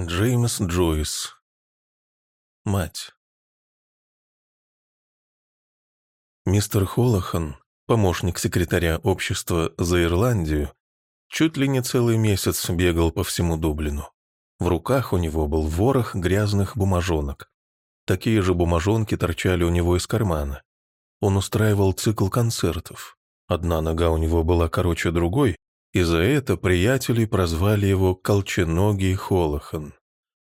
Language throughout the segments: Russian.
Джеймс Джойс. Мать. Мистер Холохан, помощник секретаря общества за Ирландию, чуть ли не целый месяц бегал по всему Дублину. В руках у него был ворох грязных бумажонок. Такие же бумажонки торчали у него из кармана. Он устраивал цикл концертов. Одна нога у него была короче другой, и за это приятели прозвали его «Колченогий Холохан».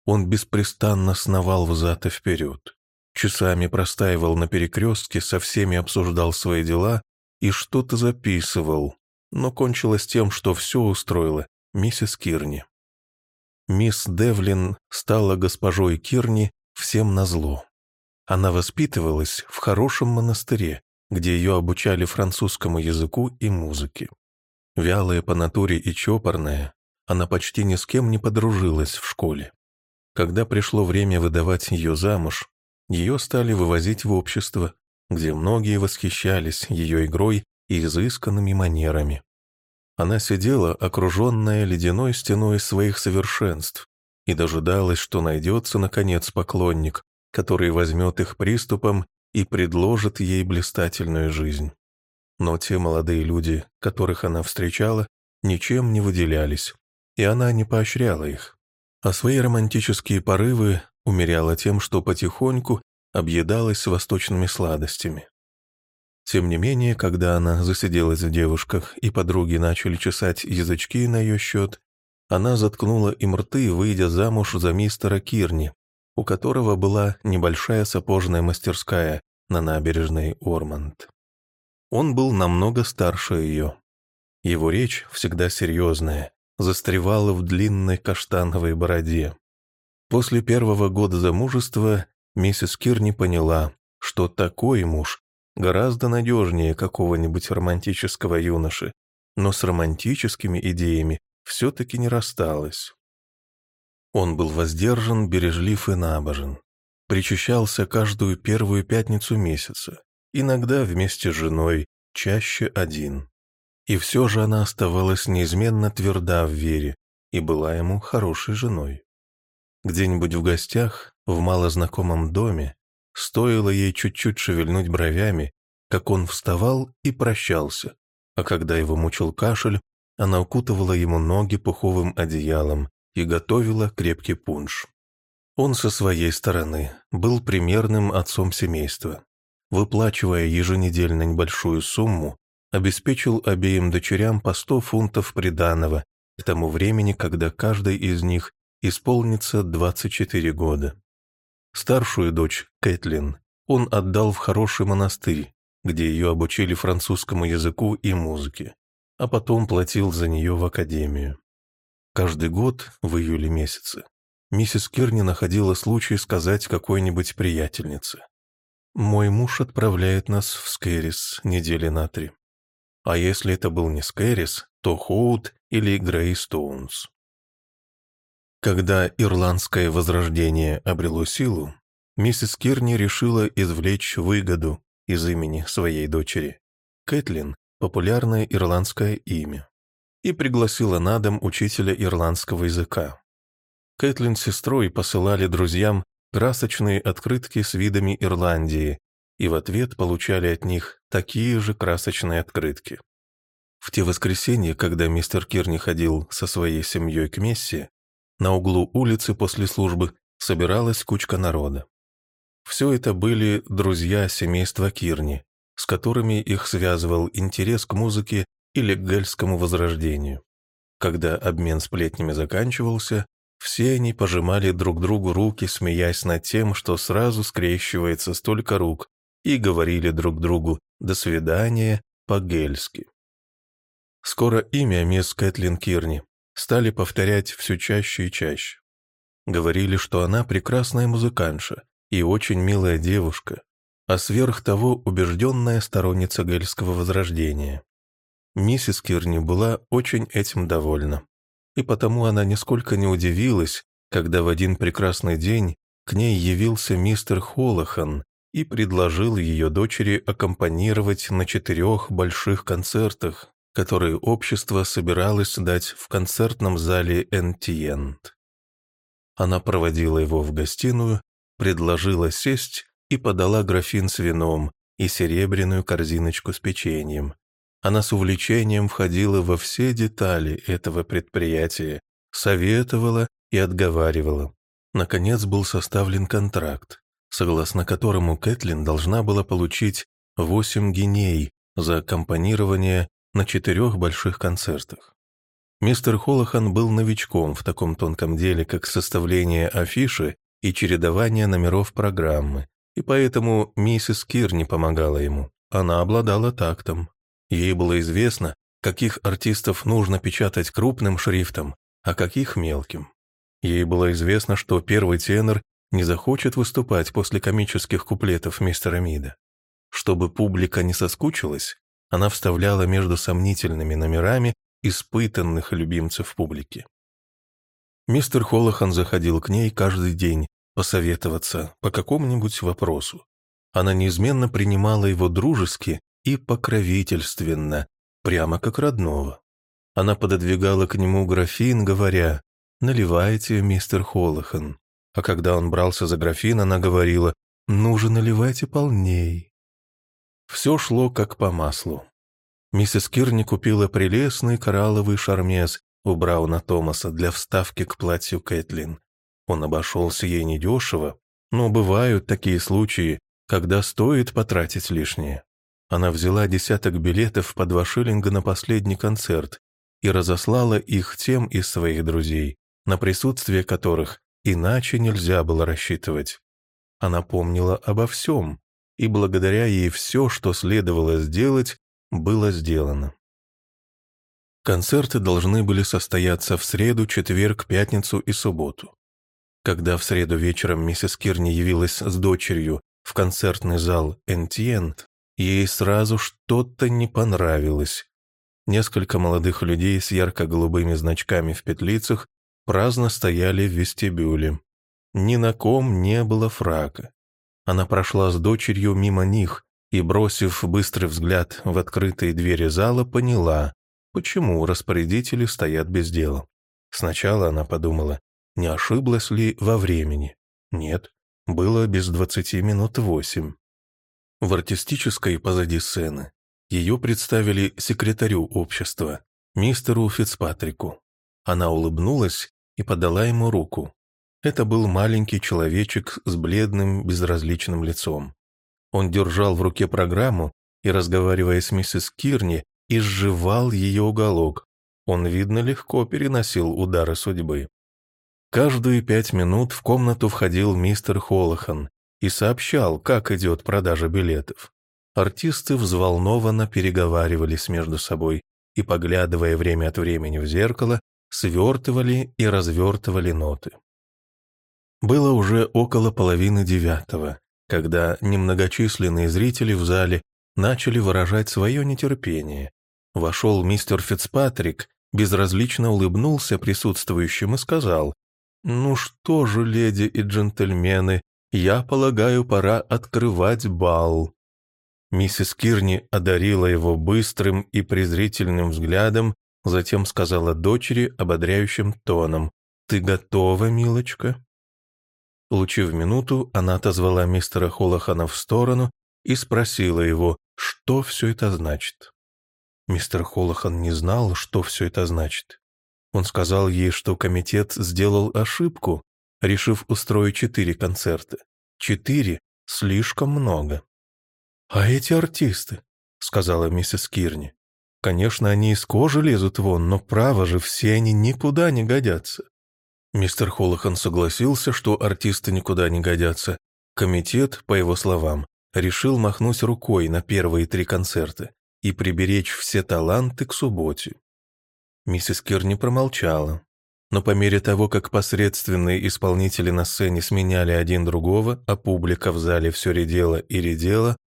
Он беспрестанно сновал взад и вперед. Часами простаивал на перекрестке, со всеми обсуждал свои дела и что-то записывал, но кончилось тем, что все устроила миссис Кирни. Мисс Девлин стала госпожой Кирни всем назло. Она воспитывалась в хорошем монастыре, где ее обучали французскому языку и музыке. Вялая по натуре и чопорная, она почти ни с кем не подружилась в школе. Когда пришло время выдавать ее замуж, ее стали вывозить в общество, где многие восхищались ее игрой и изысканными манерами. Она сидела, окруженная ледяной стеной своих совершенств, и дожидалась, что найдется, наконец, поклонник, который возьмет их приступом и предложит ей блистательную жизнь. Но те молодые люди, которых она встречала, ничем не выделялись, и она не поощряла их. А свои романтические порывы умеряла тем, что потихоньку объедалась восточными сладостями. Тем не менее, когда она засиделась в девушках и подруги начали чесать язычки на ее счет, она заткнула им рты, выйдя замуж за мистера Кирни, у которого была небольшая сапожная мастерская на набережной Орманд. Он был намного старше ее. Его речь, всегда серьезная, застревала в длинной каштановой бороде. После первого года замужества миссис Кирни поняла, что такой муж гораздо надежнее какого-нибудь романтического юноши, но с романтическими идеями все-таки не рассталась. Он был воздержан, бережлив и набожен. Причащался каждую первую пятницу месяца, иногда вместе с женой, чаще один. И все же она оставалась неизменно тверда в вере и была ему хорошей женой. Где-нибудь в гостях, в малознакомом доме, стоило ей чуть-чуть шевельнуть бровями, как он вставал и прощался, а когда его мучил кашель, она укутывала ему ноги пуховым одеялом и готовила крепкий пунш. Он со своей стороны был примерным отцом семейства выплачивая еженедельно небольшую сумму, обеспечил обеим дочерям по 100 фунтов приданого к тому времени, когда каждой из них исполнится 24 года. Старшую дочь, Кэтлин, он отдал в хороший монастырь, где ее обучили французскому языку и музыке, а потом платил за нее в академию. Каждый год, в июле месяце, миссис Кирни находила случай сказать какой-нибудь приятельнице. Мой муж отправляет нас в Скэрис недели на три. А если это был не Скэрис, то Хоут или Грейстоунс. Когда ирландское возрождение обрело силу, миссис Кирни решила извлечь выгоду из имени своей дочери. Кэтлин – популярное ирландское имя. И пригласила на дом учителя ирландского языка. Кэтлин с сестрой посылали друзьям красочные открытки с видами Ирландии и в ответ получали от них такие же красочные открытки. В те воскресенья, когда мистер Кирни ходил со своей семьей к мессе, на углу улицы после службы собиралась кучка народа. Все это были друзья семейства Кирни, с которыми их связывал интерес к музыке или к гельскому возрождению. Когда обмен сплетнями заканчивался, все они пожимали друг другу руки, смеясь над тем, что сразу скрещивается столько рук, и говорили друг другу «до свидания» по-гельски. Скоро имя мисс Кэтлин Кирни стали повторять все чаще и чаще. Говорили, что она прекрасная музыкантша и очень милая девушка, а сверх того убежденная сторонница гельского возрождения. Миссис Кирни была очень этим довольна и потому она нисколько не удивилась, когда в один прекрасный день к ней явился мистер Холохан и предложил ее дочери аккомпанировать на четырех больших концертах, которые общество собиралось дать в концертном зале «Энтиент». Она проводила его в гостиную, предложила сесть и подала графин с вином и серебряную корзиночку с печеньем. Она с увлечением входила во все детали этого предприятия, советовала и отговаривала. Наконец был составлен контракт, согласно которому Кэтлин должна была получить 8 геней за аккомпанирование на четырех больших концертах. Мистер Холохан был новичком в таком тонком деле, как составление афиши и чередование номеров программы, и поэтому миссис Кир не помогала ему. Она обладала тактом. Ей было известно, каких артистов нужно печатать крупным шрифтом, а каких мелким. Ей было известно, что первый тенор не захочет выступать после комических куплетов мистера Мида. Чтобы публика не соскучилась, она вставляла между сомнительными номерами испытанных любимцев публики. Мистер Холохан заходил к ней каждый день посоветоваться по какому-нибудь вопросу. Она неизменно принимала его дружески и покровительственно, прямо как родного. Она пододвигала к нему графин, говоря «Наливайте, мистер Холохан». А когда он брался за графин, она говорила «Ну же, наливайте полней». Все шло как по маслу. Миссис Кирни купила прелестный коралловый шармез у Брауна Томаса для вставки к платью Кэтлин. Он обошелся ей недешево, но бывают такие случаи, когда стоит потратить лишнее. Она взяла десяток билетов по два шиллинга на последний концерт и разослала их тем из своих друзей, на присутствие которых иначе нельзя было рассчитывать. Она помнила обо всем, и благодаря ей все, что следовало сделать, было сделано. Концерты должны были состояться в среду, четверг, пятницу и субботу. Когда в среду вечером миссис Кирни явилась с дочерью в концертный зал «Энтьент», ей сразу что-то не понравилось. Несколько молодых людей с ярко-голубыми значками в петлицах праздно стояли в вестибюле. Ни на ком не было фрака. Она прошла с дочерью мимо них и, бросив быстрый взгляд в открытые двери зала, поняла, почему распорядители стоят без дела. Сначала она подумала, не ошиблась ли во времени. Нет, было без двадцати минут восемь. В артистической позади сцены ее представили секретарю общества, мистеру Фицпатрику. Она улыбнулась и подала ему руку. Это был маленький человечек с бледным, безразличным лицом. Он держал в руке программу и, разговаривая с миссис Кирни, изживал ее уголок. Он, видно, легко переносил удары судьбы. Каждые пять минут в комнату входил мистер Холохан и сообщал, как идет продажа билетов. Артисты взволнованно переговаривались между собой и, поглядывая время от времени в зеркало, свертывали и развертывали ноты. Было уже около половины девятого, когда немногочисленные зрители в зале начали выражать свое нетерпение. Вошел мистер Фицпатрик, безразлично улыбнулся присутствующим и сказал, «Ну что же, леди и джентльмены, я полагаю, пора открывать бал». Миссис Кирни одарила его быстрым и презрительным взглядом, затем сказала дочери ободряющим тоном, «Ты готова, милочка?» Улучив минуту, она отозвала мистера Холохана в сторону и спросила его, что все это значит. Мистер Холохан не знал, что все это значит. Он сказал ей, что комитет сделал ошибку, решив устроить четыре концерта. Четыре — слишком много. «А эти артисты?» — сказала миссис Кирни. «Конечно, они из кожи лезут вон, но право же, все они никуда не годятся». Мистер Холохан согласился, что артисты никуда не годятся. Комитет, по его словам, решил махнуть рукой на первые три концерта и приберечь все таланты к субботе. Миссис Кирни промолчала. Но по мере того, как посредственные исполнители на сцене сменяли один другого, а публика в зале все редела и редела,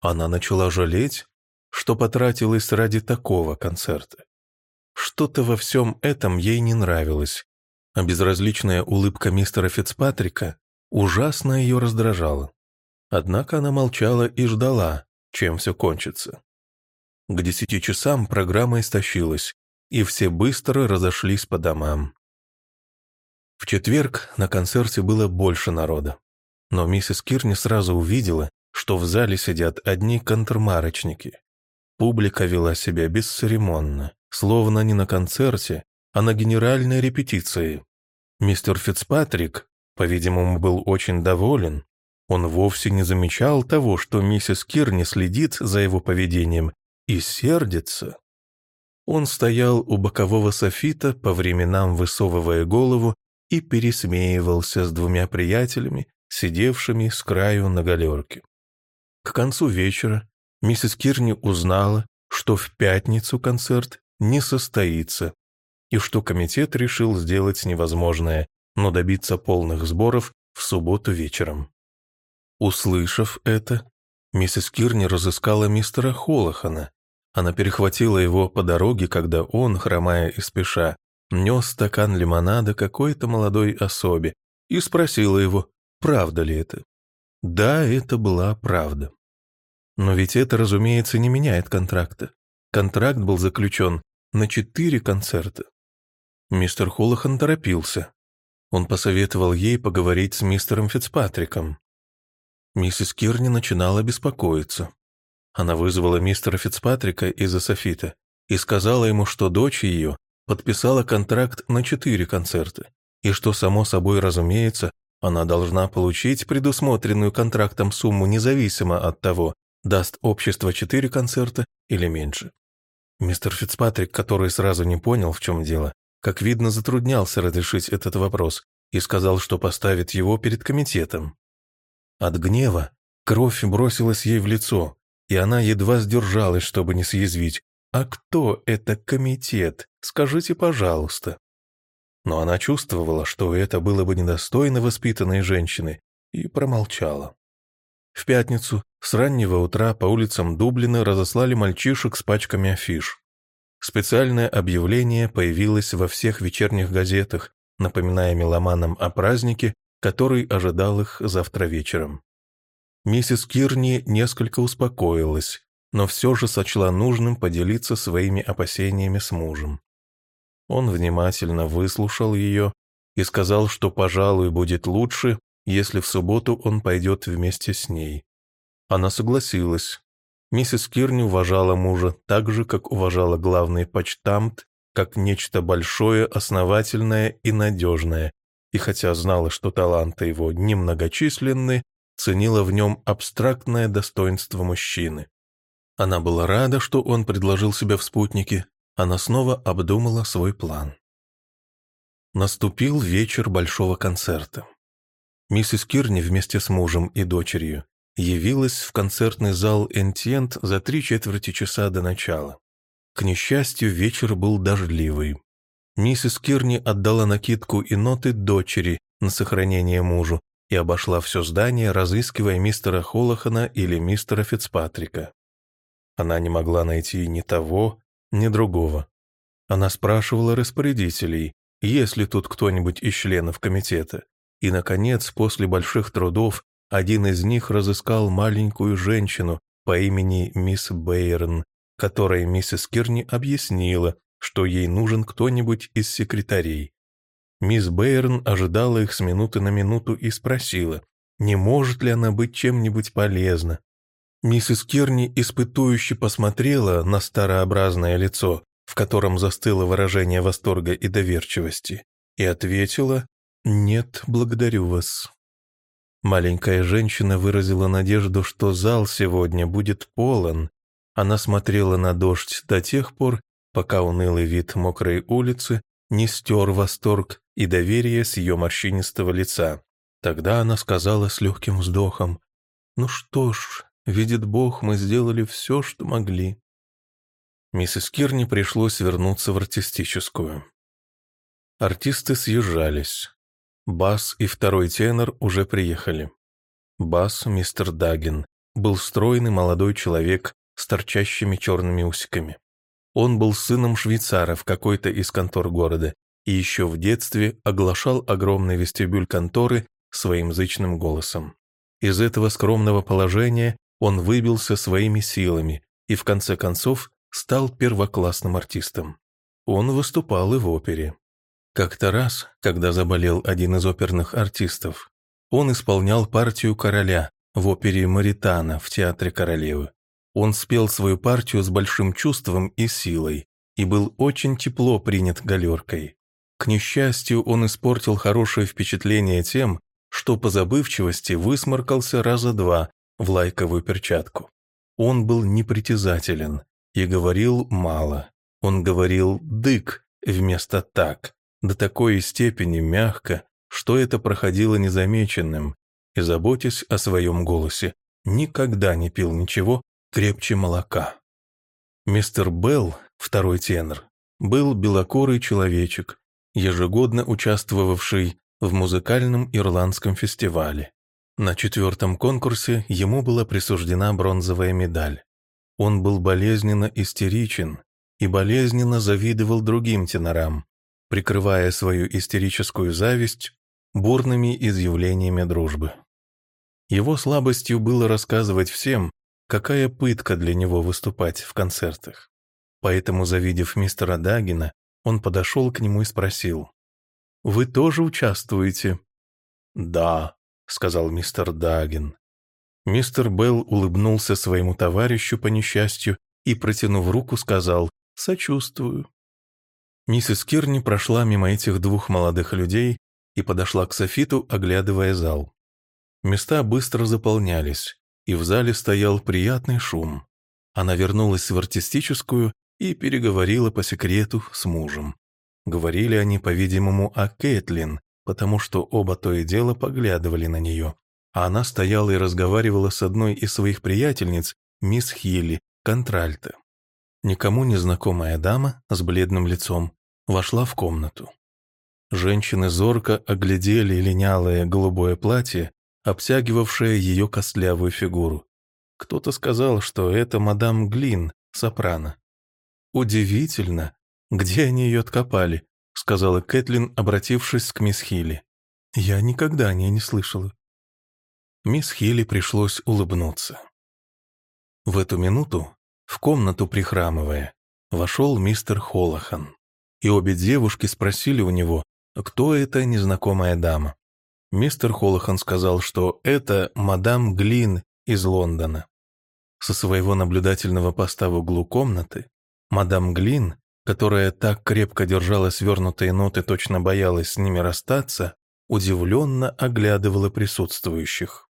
она начала жалеть, что потратилась ради такого концерта. Что-то во всем этом ей не нравилось, а безразличная улыбка мистера Фицпатрика ужасно ее раздражала. Однако она молчала и ждала, чем все кончится. К десяти часам программа истощилась, и все быстро разошлись по домам. В четверг на концерте было больше народа. Но миссис Кирни сразу увидела, что в зале сидят одни контрмарочники. Публика вела себя бесцеремонно, словно не на концерте, а на генеральной репетиции. Мистер Фицпатрик, по-видимому, был очень доволен. Он вовсе не замечал того, что миссис Кирни следит за его поведением и сердится. Он стоял у бокового софита, по временам высовывая голову, и пересмеивался с двумя приятелями, сидевшими с краю на галерке. К концу вечера миссис Кирни узнала, что в пятницу концерт не состоится, и что комитет решил сделать невозможное, но добиться полных сборов в субботу вечером. Услышав это, миссис Кирни разыскала мистера Холохана. Она перехватила его по дороге, когда он, хромая и спеша, нес стакан лимонада какой-то молодой особе и спросила его, правда ли это. Да, это была правда. Но ведь это, разумеется, не меняет контракта. Контракт был заключен на четыре концерта. Мистер Холохан торопился. Он посоветовал ей поговорить с мистером Фицпатриком. Миссис Кирни начинала беспокоиться. Она вызвала мистера Фицпатрика из-за софита и сказала ему, что дочь ее подписала контракт на четыре концерта, и что, само собой разумеется, она должна получить предусмотренную контрактом сумму независимо от того, даст общество четыре концерта или меньше. Мистер Фицпатрик, который сразу не понял, в чем дело, как видно, затруднялся разрешить этот вопрос и сказал, что поставит его перед комитетом. От гнева кровь бросилась ей в лицо, и она едва сдержалась, чтобы не съязвить. «А кто это комитет? Скажите, пожалуйста». Но она чувствовала, что это было бы недостойно воспитанной женщины, и промолчала. В пятницу с раннего утра по улицам Дублина разослали мальчишек с пачками афиш. Специальное объявление появилось во всех вечерних газетах, напоминая меломанам о празднике, который ожидал их завтра вечером. Миссис Кирни несколько успокоилась, но все же сочла нужным поделиться своими опасениями с мужем. Он внимательно выслушал ее и сказал, что, пожалуй, будет лучше, если в субботу он пойдет вместе с ней. Она согласилась. Миссис Кирни уважала мужа так же, как уважала главный почтамт, как нечто большое, основательное и надежное, и хотя знала, что таланты его немногочисленны, ценила в нем абстрактное достоинство мужчины. Она была рада, что он предложил себя в спутнике, она снова обдумала свой план. Наступил вечер большого концерта. Миссис Кирни вместе с мужем и дочерью явилась в концертный зал «Энтьент» за три четверти часа до начала. К несчастью, вечер был дождливый. Миссис Кирни отдала накидку и ноты дочери на сохранение мужу и обошла все здание, разыскивая мистера Холохана или мистера Фицпатрика. Она не могла найти ни того, ни другого. Она спрашивала распорядителей, есть ли тут кто-нибудь из членов комитета. И, наконец, после больших трудов, один из них разыскал маленькую женщину по имени мисс Бейрон, которой миссис Кирни объяснила, что ей нужен кто-нибудь из секретарей. Мисс Бейрон ожидала их с минуты на минуту и спросила, не может ли она быть чем-нибудь полезна. Миссис Кирни испытующе посмотрела на старообразное лицо, в котором застыло выражение восторга и доверчивости, и ответила «Нет, благодарю вас». Маленькая женщина выразила надежду, что зал сегодня будет полон. Она смотрела на дождь до тех пор, пока унылый вид мокрой улицы не стер восторг и доверие с ее морщинистого лица. Тогда она сказала с легким вздохом, «Ну что ж, видит Бог, мы сделали все, что могли». Миссис Кирни пришлось вернуться в артистическую. Артисты съезжались. Бас и второй тенор уже приехали. Бас, мистер Дагин, был стройный молодой человек с торчащими черными усиками. Он был сыном швейцара в какой-то из контор города и еще в детстве оглашал огромный вестибюль конторы своим зычным голосом. Из этого скромного положения он выбился своими силами и в конце концов стал первоклассным артистом. Он выступал и в опере. Как-то раз, когда заболел один из оперных артистов, он исполнял партию короля в опере «Маритана» в Театре Королевы. Он спел свою партию с большим чувством и силой и был очень тепло принят галеркой. К несчастью, он испортил хорошее впечатление тем, что по забывчивости высморкался раза два в лайковую перчатку. Он был непритязателен и говорил мало. Он говорил «дык» вместо «так», до такой степени мягко, что это проходило незамеченным, и, заботясь о своем голосе, никогда не пил ничего крепче молока. Мистер Белл, второй тенор, был белокорый человечек, ежегодно участвовавший в музыкальном ирландском фестивале. На четвертом конкурсе ему была присуждена бронзовая медаль. Он был болезненно истеричен и болезненно завидовал другим тенорам, прикрывая свою истерическую зависть бурными изъявлениями дружбы. Его слабостью было рассказывать всем, какая пытка для него выступать в концертах. Поэтому, завидев мистера Дагина, он подошел к нему и спросил, «Вы тоже участвуете?» «Да», — сказал мистер Дагин. Мистер Белл улыбнулся своему товарищу по несчастью и, протянув руку, сказал «Сочувствую». Миссис Кирни прошла мимо этих двух молодых людей и подошла к Софиту, оглядывая зал. Места быстро заполнялись, и в зале стоял приятный шум. Она вернулась в артистическую и переговорила по секрету с мужем. Говорили они, по-видимому, о Кэтлин, потому что оба то и дело поглядывали на нее. А она стояла и разговаривала с одной из своих приятельниц, мисс Хилли, контральта. Никому незнакомая дама с бледным лицом вошла в комнату. Женщины зорко оглядели линялое голубое платье, обтягивавшее ее костлявую фигуру. Кто-то сказал, что это мадам Глин, сопрано. «Удивительно, где они ее откопали», — сказала Кэтлин, обратившись к мисс Хилли. «Я никогда о ней не слышала». Мисс Хилли пришлось улыбнуться. В эту минуту, в комнату прихрамывая, вошел мистер Холохан, и обе девушки спросили у него, кто эта незнакомая дама. Мистер Холохан сказал, что это мадам Глин из Лондона. Со своего наблюдательного поста в углу комнаты Мадам Глин, которая так крепко держала свернутые ноты, точно боялась с ними расстаться, удивленно оглядывала присутствующих.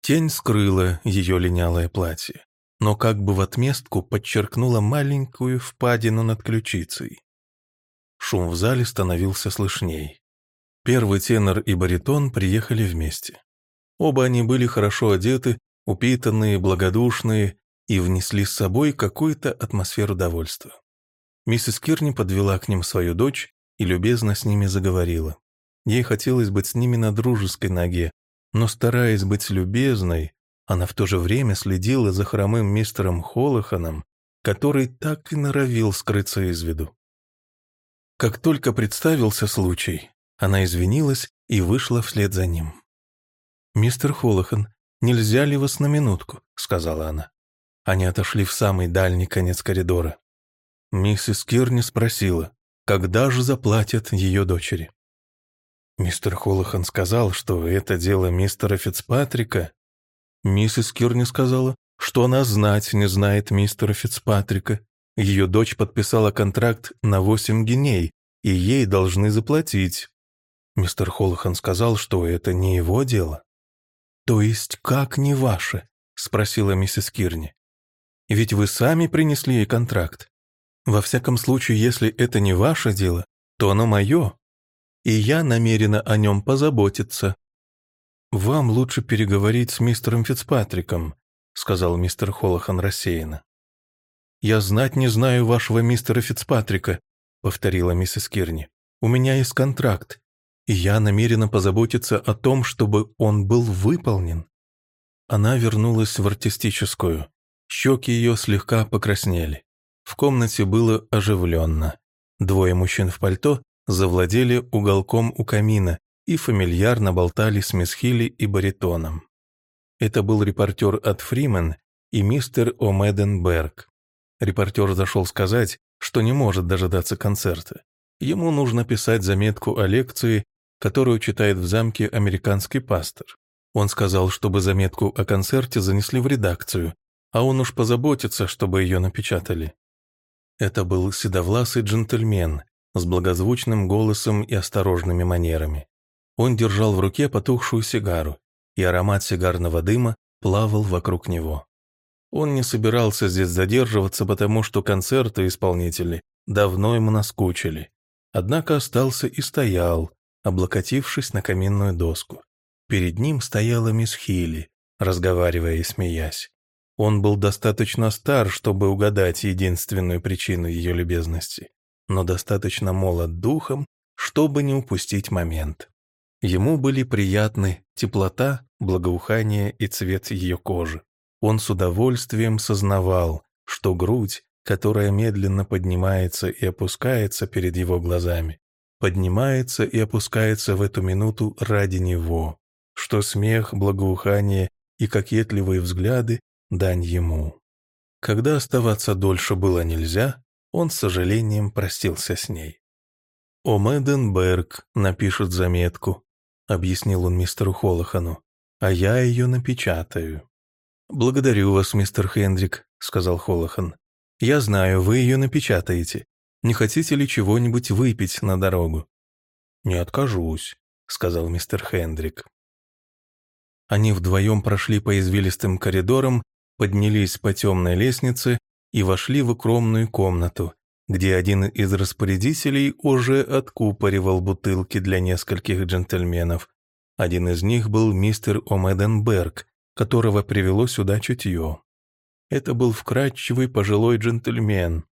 Тень скрыла ее линялое платье, но как бы в отместку подчеркнула маленькую впадину над ключицей. Шум в зале становился слышней. Первый тенор и баритон приехали вместе. Оба они были хорошо одеты, упитанные, благодушные и внесли с собой какую-то атмосферу довольства. Миссис Кирни подвела к ним свою дочь и любезно с ними заговорила. Ей хотелось быть с ними на дружеской ноге, но, стараясь быть любезной, она в то же время следила за хромым мистером Холоханом, который так и норовил скрыться из виду. Как только представился случай, она извинилась и вышла вслед за ним. «Мистер Холохан, нельзя ли вас на минутку?» — сказала она. Они отошли в самый дальний конец коридора. Миссис Кирни спросила, когда же заплатят ее дочери. Мистер Холохан сказал, что это дело мистера Фицпатрика. Миссис Кирни сказала, что она знать не знает мистера Фицпатрика. Ее дочь подписала контракт на восемь геней, и ей должны заплатить. Мистер Холохан сказал, что это не его дело. «То есть как не ваше?» — спросила миссис Кирни. Ведь вы сами принесли ей контракт. Во всяком случае, если это не ваше дело, то оно мое, и я намерена о нем позаботиться. «Вам лучше переговорить с мистером Фицпатриком», сказал мистер Холохан рассеянно. «Я знать не знаю вашего мистера Фицпатрика», повторила миссис Кирни. «У меня есть контракт, и я намерена позаботиться о том, чтобы он был выполнен». Она вернулась в артистическую. Щеки ее слегка покраснели. В комнате было оживленно. Двое мужчин в пальто завладели уголком у камина и фамильярно болтали с мисс Хилли и баритоном. Это был репортер от Фримен и мистер О'Меденберг. Репортер зашел сказать, что не может дожидаться концерта, Ему нужно писать заметку о лекции, которую читает в замке американский пастор. Он сказал, чтобы заметку о концерте занесли в редакцию, а он уж позаботится, чтобы ее напечатали. Это был седовласый джентльмен с благозвучным голосом и осторожными манерами. Он держал в руке потухшую сигару, и аромат сигарного дыма плавал вокруг него. Он не собирался здесь задерживаться, потому что концерты исполнители давно ему наскучили. Однако остался и стоял, облокотившись на каминную доску. Перед ним стояла мисс Хилли, разговаривая и смеясь. Он был достаточно стар, чтобы угадать единственную причину ее любезности, но достаточно молод духом, чтобы не упустить момент. Ему были приятны теплота, благоухание и цвет ее кожи. Он с удовольствием сознавал, что грудь, которая медленно поднимается и опускается перед его глазами, поднимается и опускается в эту минуту ради него, что смех, благоухание и кокетливые взгляды дань ему. Когда оставаться дольше было нельзя, он с сожалением простился с ней. «О Мэденберг напишет заметку», — объяснил он мистеру Холохану, «а я ее напечатаю». «Благодарю вас, мистер Хендрик», — сказал Холохан. «Я знаю, вы ее напечатаете. Не хотите ли чего-нибудь выпить на дорогу?» «Не откажусь», — сказал мистер Хендрик. Они вдвоем прошли по извилистым коридорам поднялись по темной лестнице и вошли в укромную комнату, где один из распорядителей уже откупоривал бутылки для нескольких джентльменов. Один из них был мистер Омеденберг, которого привело сюда чутье. Это был вкрадчивый пожилой джентльмен.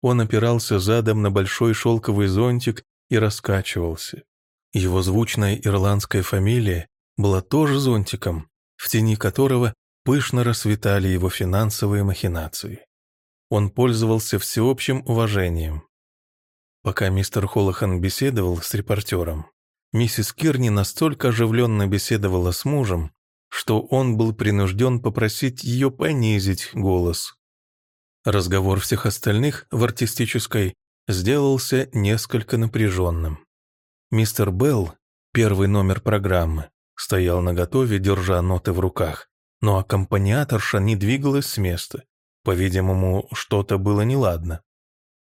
Он опирался задом на большой шелковый зонтик и раскачивался. Его звучная ирландская фамилия была тоже зонтиком, в тени которого пышно расцветали его финансовые махинации. Он пользовался всеобщим уважением. Пока мистер Холохан беседовал с репортером, миссис Кирни настолько оживленно беседовала с мужем, что он был принужден попросить ее понизить голос. Разговор всех остальных в артистической сделался несколько напряженным. Мистер Белл, первый номер программы, стоял наготове, держа ноты в руках но аккомпаниаторша не двигалась с места. По-видимому, что-то было неладно.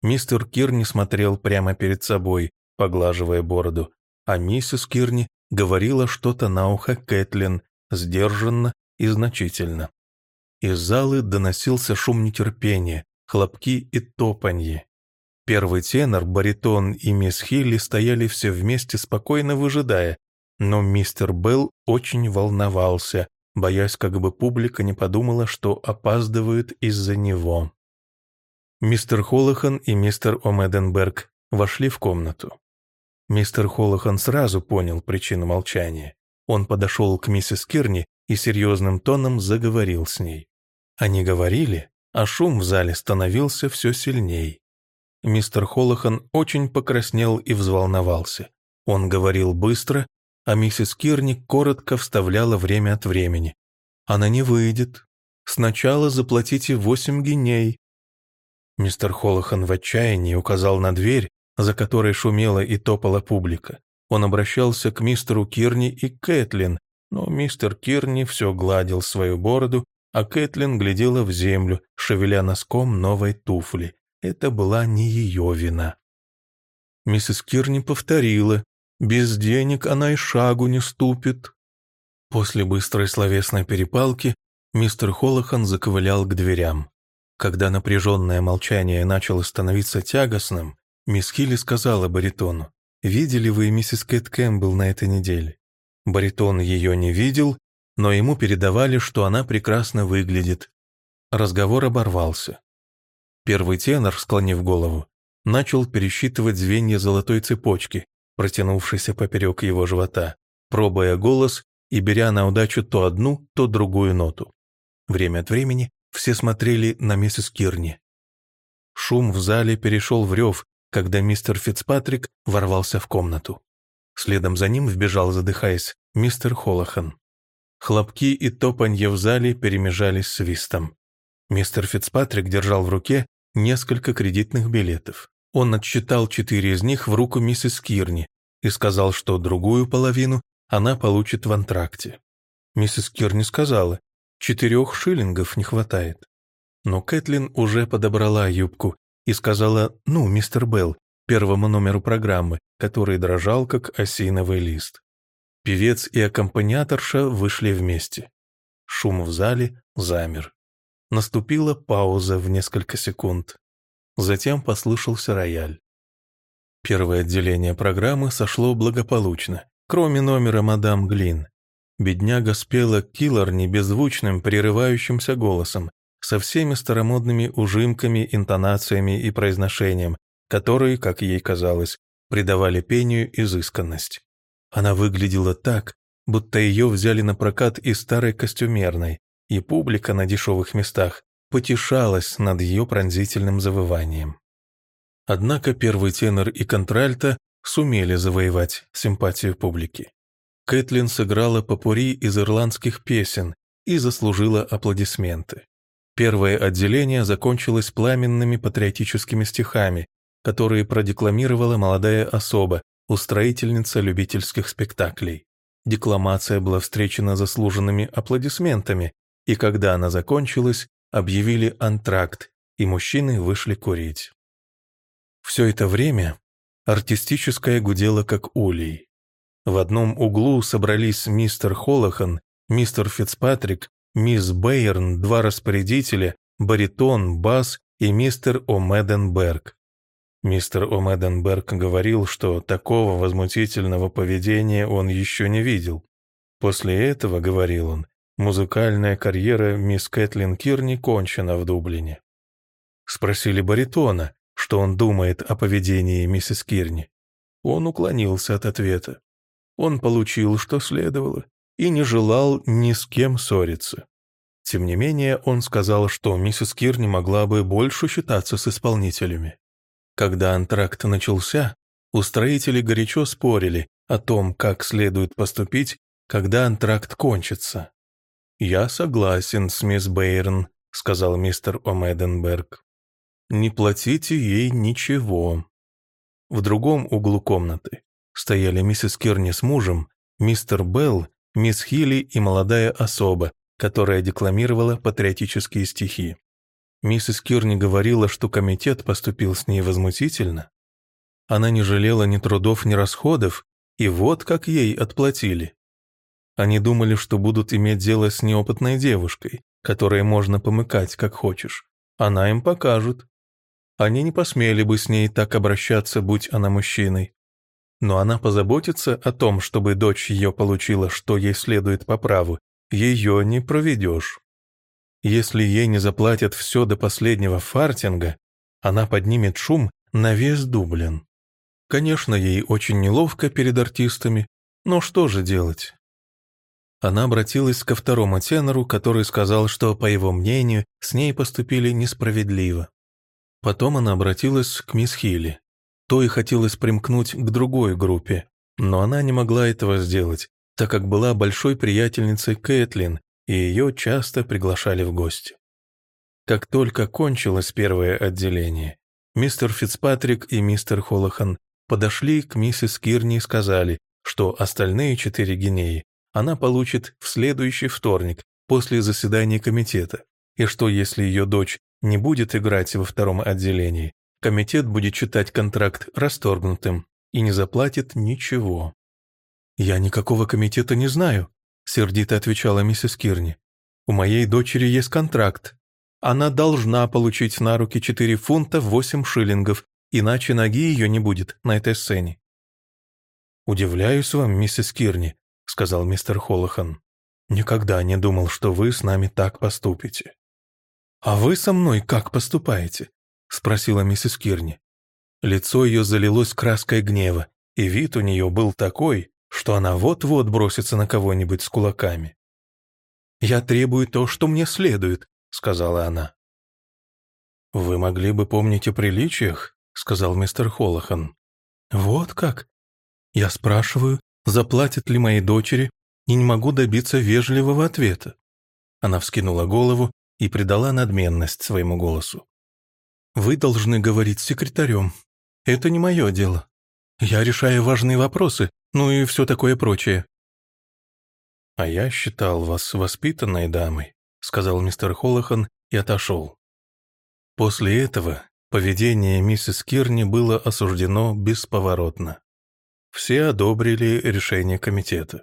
Мистер Кирни смотрел прямо перед собой, поглаживая бороду, а миссис Кирни говорила что-то на ухо Кэтлин, сдержанно и значительно. Из залы доносился шум нетерпения, хлопки и топанье. Первый тенор, баритон и мисс Хилли стояли все вместе, спокойно выжидая, но мистер Белл очень волновался, боясь, как бы публика не подумала, что опаздывают из-за него. Мистер Холохан и мистер Омеденберг вошли в комнату. Мистер Холохан сразу понял причину молчания. Он подошел к миссис Кирни и серьезным тоном заговорил с ней. Они говорили, а шум в зале становился все сильней. Мистер Холохан очень покраснел и взволновался. Он говорил быстро а миссис Кирни коротко вставляла время от времени. «Она не выйдет. Сначала заплатите восемь геней». Мистер Холохан в отчаянии указал на дверь, за которой шумела и топала публика. Он обращался к мистеру Кирни и Кэтлин, но мистер Кирни все гладил свою бороду, а Кэтлин глядела в землю, шевеля носком новой туфли. Это была не ее вина. Миссис Кирни повторила, без денег она и шагу не ступит». После быстрой словесной перепалки мистер Холохан заковылял к дверям. Когда напряженное молчание начало становиться тягостным, мисс Хилли сказала баритону, «Видели вы миссис Кэт Кэмпбелл на этой неделе?» Баритон ее не видел, но ему передавали, что она прекрасно выглядит. Разговор оборвался. Первый тенор, склонив голову, начал пересчитывать звенья золотой цепочки, протянувшийся поперек его живота, пробуя голос и беря на удачу то одну, то другую ноту. Время от времени все смотрели на миссис Кирни. Шум в зале перешел в рев, когда мистер Фицпатрик ворвался в комнату. Следом за ним вбежал, задыхаясь, мистер Холохан. Хлопки и топанье в зале перемежались свистом. Мистер Фицпатрик держал в руке несколько кредитных билетов. Он отсчитал четыре из них в руку миссис Кирни и сказал, что другую половину она получит в антракте. Миссис Кирни сказала, четырех шиллингов не хватает. Но Кэтлин уже подобрала юбку и сказала «Ну, мистер Белл», первому номеру программы, который дрожал, как осиновый лист. Певец и аккомпаниаторша вышли вместе. Шум в зале замер. Наступила пауза в несколько секунд. Затем послышался рояль. Первое отделение программы сошло благополучно, кроме номера мадам Глин. Бедняга спела Килларни беззвучным, прерывающимся голосом, со всеми старомодными ужимками, интонациями и произношением, которые, как ей казалось, придавали пению изысканность. Она выглядела так, будто ее взяли на прокат из старой костюмерной, и публика на дешевых местах потешалась над ее пронзительным завыванием. Однако первый тенор и контральто сумели завоевать симпатию публики. Кэтлин сыграла попури из ирландских песен и заслужила аплодисменты. Первое отделение закончилось пламенными патриотическими стихами, которые продекламировала молодая особа, устроительница любительских спектаклей. Декламация была встречена заслуженными аплодисментами, и когда она закончилась, объявили антракт, и мужчины вышли курить. Все это время артистическое гудело как улей. В одном углу собрались мистер Холохан, мистер Фицпатрик, мисс Бейерн, два распорядителя, баритон, бас и мистер О'Меденберг. Мистер О'Меденберг говорил, что такого возмутительного поведения он еще не видел. После этого, говорил он, музыкальная карьера мисс Кэтлин Кирни кончена в Дублине. Спросили баритона, что он думает о поведении миссис Кирни. Он уклонился от ответа. Он получил, что следовало, и не желал ни с кем ссориться. Тем не менее, он сказал, что миссис Кирни могла бы больше считаться с исполнителями. Когда антракт начался, устроители горячо спорили о том, как следует поступить, когда антракт кончится. «Я согласен с мисс Бейрн», — сказал мистер О'Меденберг. «Не платите ей ничего». В другом углу комнаты стояли миссис Кирни с мужем, мистер Белл, мисс Хилли и молодая особа, которая декламировала патриотические стихи. Миссис Кирни говорила, что комитет поступил с ней возмутительно. Она не жалела ни трудов, ни расходов, и вот как ей отплатили. Они думали, что будут иметь дело с неопытной девушкой, которой можно помыкать, как хочешь. Она им покажет. Они не посмели бы с ней так обращаться, будь она мужчиной. Но она позаботится о том, чтобы дочь ее получила, что ей следует по праву. Ее не проведешь. Если ей не заплатят все до последнего фартинга, она поднимет шум на весь Дублин. Конечно, ей очень неловко перед артистами, но что же делать? Она обратилась ко второму тенору, который сказал, что, по его мнению, с ней поступили несправедливо. Потом она обратилась к мисс Хилли. То и хотелось примкнуть к другой группе, но она не могла этого сделать, так как была большой приятельницей Кэтлин и ее часто приглашали в гости. Как только кончилось первое отделение, мистер Фицпатрик и мистер Холохан подошли к миссис Кирни и сказали, что остальные четыре гинеи она получит в следующий вторник после заседания комитета, и что если ее дочь не будет играть во втором отделении, комитет будет считать контракт расторгнутым и не заплатит ничего. «Я никакого комитета не знаю», сердито отвечала миссис Кирни. «У моей дочери есть контракт. Она должна получить на руки 4 фунта 8 шиллингов, иначе ноги ее не будет на этой сцене». «Удивляюсь вам, миссис Кирни», — сказал мистер Холохан. «Никогда не думал, что вы с нами так поступите». «А вы со мной как поступаете?» — спросила миссис Кирни. Лицо ее залилось краской гнева, и вид у нее был такой, что она вот-вот бросится на кого-нибудь с кулаками. «Я требую то, что мне следует», — сказала она. «Вы могли бы помнить о приличиях», — сказал мистер Холохан. «Вот как? Я спрашиваю, заплатят ли моей дочери, и не могу добиться вежливого ответа». Она вскинула голову и придала надменность своему голосу. «Вы должны говорить с секретарем. это не мое дело. Я решаю важные вопросы, ну и все такое прочее». «А я считал вас воспитанной дамой», — сказал мистер Холлахан и отошел. После этого поведение миссис Кирни было осуждено бесповоротно. Все одобрили решение комитета.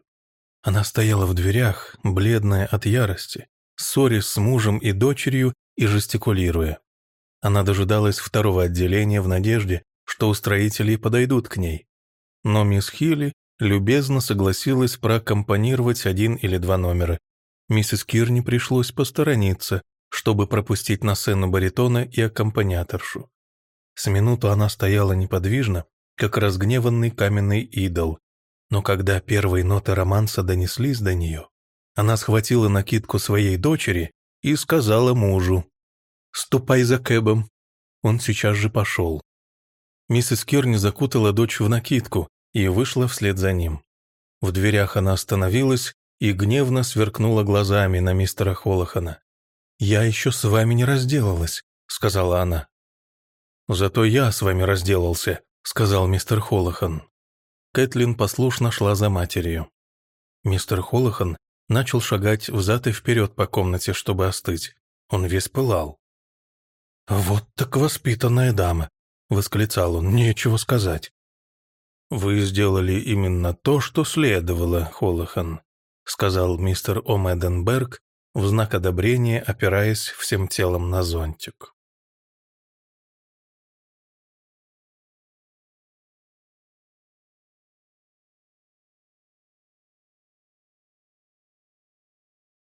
Она стояла в дверях, бледная от ярости, ссорясь с мужем и дочерью и жестикулируя. Она дожидалась второго отделения в надежде, что устроители подойдут к ней. Но мисс Хилли любезно согласилась проаккомпанировать один или два номера. Миссис Кирни пришлось посторониться, чтобы пропустить на сцену баритона и аккомпаниаторшу. С минуту она стояла неподвижно, как разгневанный каменный идол, но когда первые ноты романса донеслись до нее, она схватила накидку своей дочери и сказала мужу «Ступай за Кэбом». Он сейчас же пошел. Миссис Кирни закутала дочь в накидку и вышла вслед за ним. В дверях она остановилась и гневно сверкнула глазами на мистера Холохана. «Я еще с вами не разделалась», — сказала она. «Зато я с вами разделался», — сказал мистер Холохан. Кэтлин послушно шла за матерью. Мистер Холохан начал шагать взад и вперед по комнате, чтобы остыть. Он весь пылал. «Вот так воспитанная дама!» — восклицал он. «Нечего сказать». «Вы сделали именно то, что следовало, Холохан», — сказал мистер О'Мэденберг в знак одобрения, опираясь всем телом на зонтик.